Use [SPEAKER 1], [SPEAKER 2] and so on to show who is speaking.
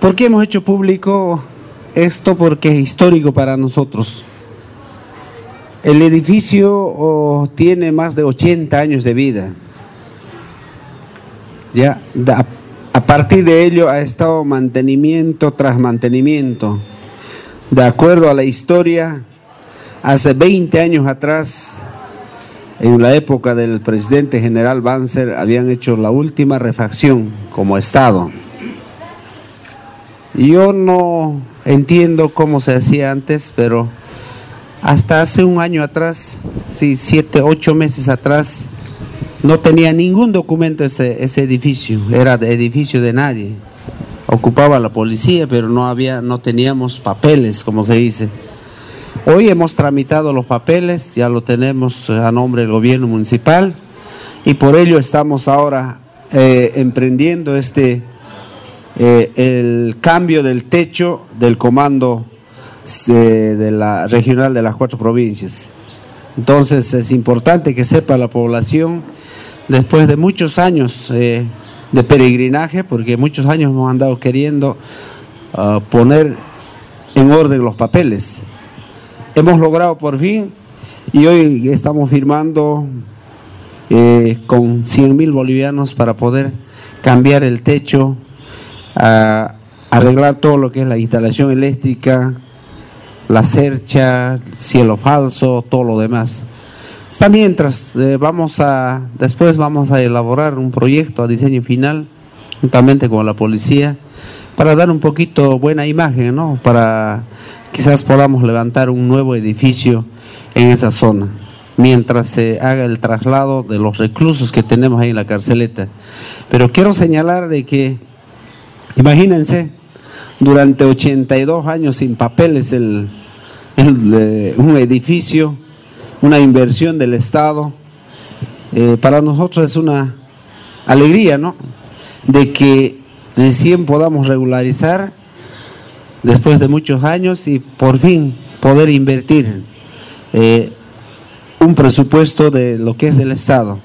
[SPEAKER 1] ¿Por qué hemos hecho público esto? Porque es histórico para nosotros. El edificio oh, tiene más de 80 años de vida. Ya, a partir de ello ha estado mantenimiento tras mantenimiento. De acuerdo a la historia, hace 20 años atrás, en la época del presidente general Banzer, habían hecho la última refacción como Estado. Yo no entiendo cómo se hacía antes, pero hasta hace un año atrás, sí, siete, ocho meses atrás, no tenía ningún documento ese, ese edificio, era edificio de nadie. Ocupaba la policía, pero no había, no teníamos papeles, como se dice. Hoy hemos tramitado los papeles, ya lo tenemos a nombre del gobierno municipal y por ello estamos ahora eh, emprendiendo este eh, el cambio del techo del comando eh, de la regional de las cuatro provincias. Entonces es importante que sepa la población después de muchos años eh, de peregrinaje, porque muchos años hemos andado queriendo ah, poner en orden los papeles. Hemos logrado por fin y hoy estamos firmando con 100 mil bolivianos para poder cambiar el techo, arreglar todo lo que es la instalación eléctrica, la cercha, cielo falso, todo lo demás. Está mientras, eh, vamos a, después vamos a elaborar un proyecto a diseño final, juntamente con la policía, para dar un poquito buena imagen, ¿no? Para quizás podamos levantar un nuevo edificio en esa zona, mientras se haga el traslado de los reclusos que tenemos ahí en la carceleta. Pero quiero señalar de que, imagínense, durante 82 años sin papeles el, eh, un edificio una inversión del Estado. Eh, para nosotros es una alegría, ¿no? De que recién podamos regularizar después de muchos años y por fin poder invertir eh, un presupuesto de lo que es del Estado.